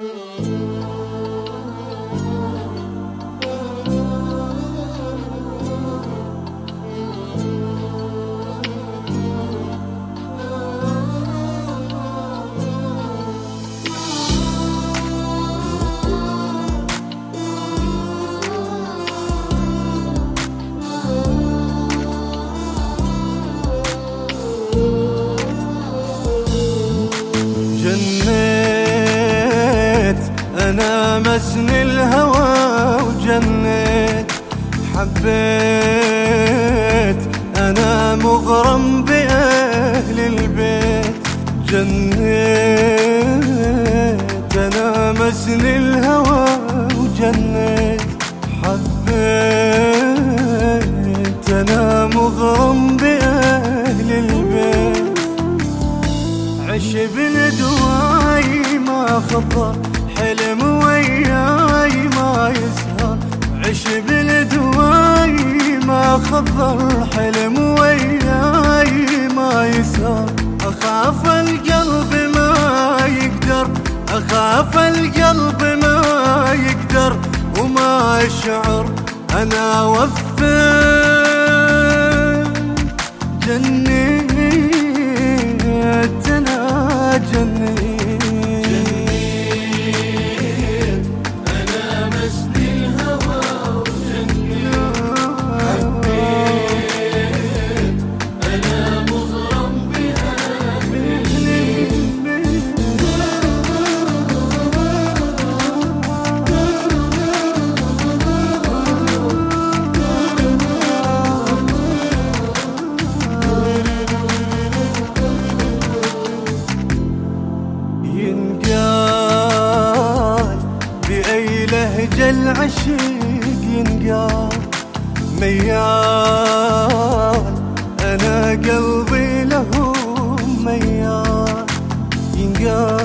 جنيت أنا مسن الهوى وجنيت حبيت. أنا مغرم بأهل البيت جنيت. أنا مسن الهوى وجنيت حبيت. أنا مغرم بأهل البيت. عش بالدواي ما خطر. ما خطر حلم وياي ما يسهر أخاف القلب ما يقدر أخاف القلب ما يقدر وما يشعر أنا وفيت جنيت ينقال بأي لهجة العشيق ينقال. ميال أنا قلبي له ميال. ينقال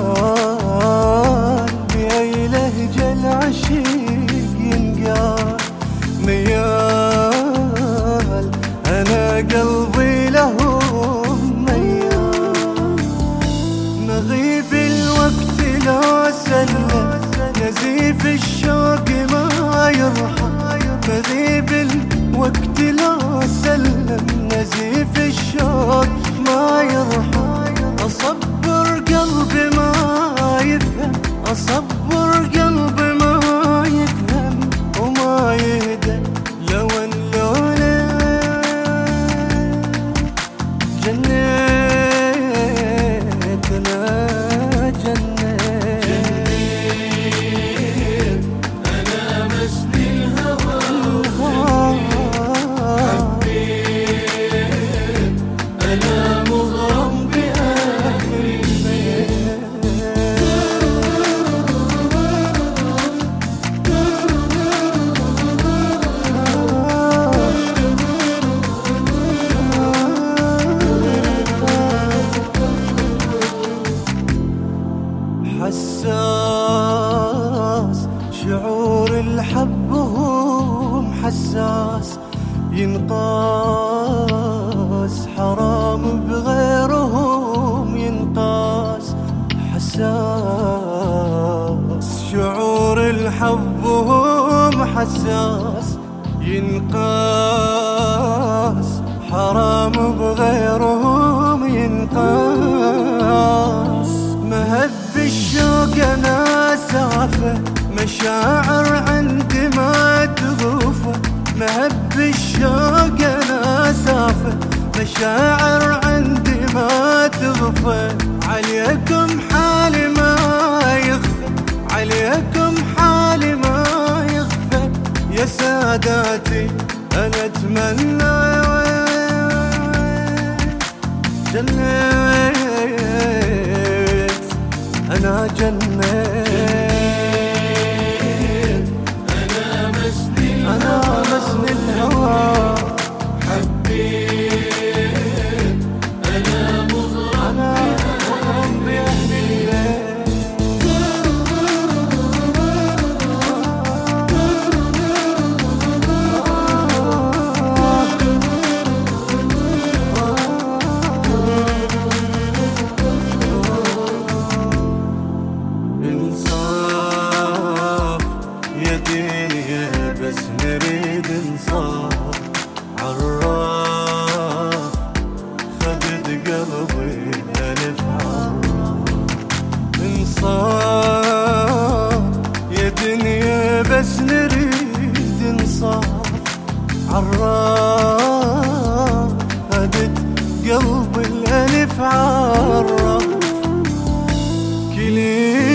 نزيف الشوق حساس شعور الحب هو حساس. ينقاس حرام بغيرهم ينقاس. حساس شعور الحب هو حساس. ينقاس حرام بغيرهم ينقاس. أنا سافه مشاعر عندي ما تغوفه مهب الشوق أنا سافه مشاعر عندي ما تغفى عليكم حالي ما يخفى عليكم حالي ما يخفى. يا ساداتي أنا أتمنى أنا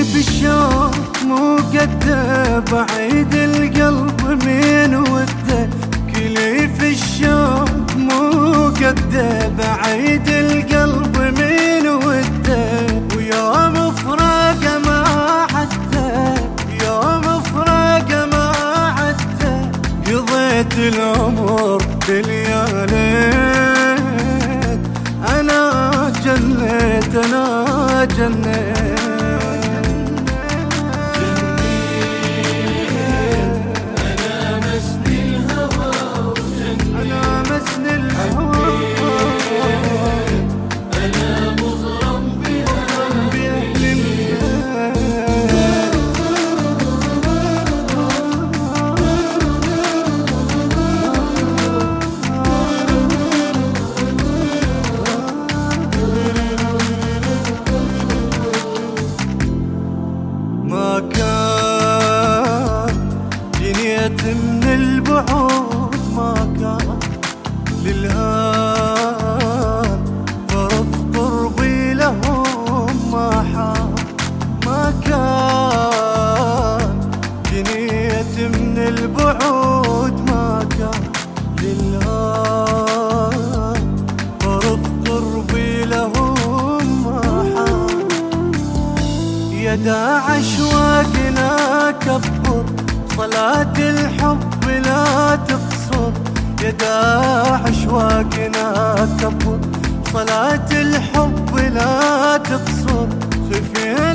في الشوق مو قده بعيد القلب من وده. كلي في الشوق مو قده بعيد القلب من وده. ويوم فراق ما عدى يوم فراق ما عدى. قضيت العمر بلياليك. أنا جنيت أنا جنيت. ما كان يا داعش واقنا كبر صلاة الحب لا تقصر يا داعش واقنا كبر صلاة الحب لا تقصر خفي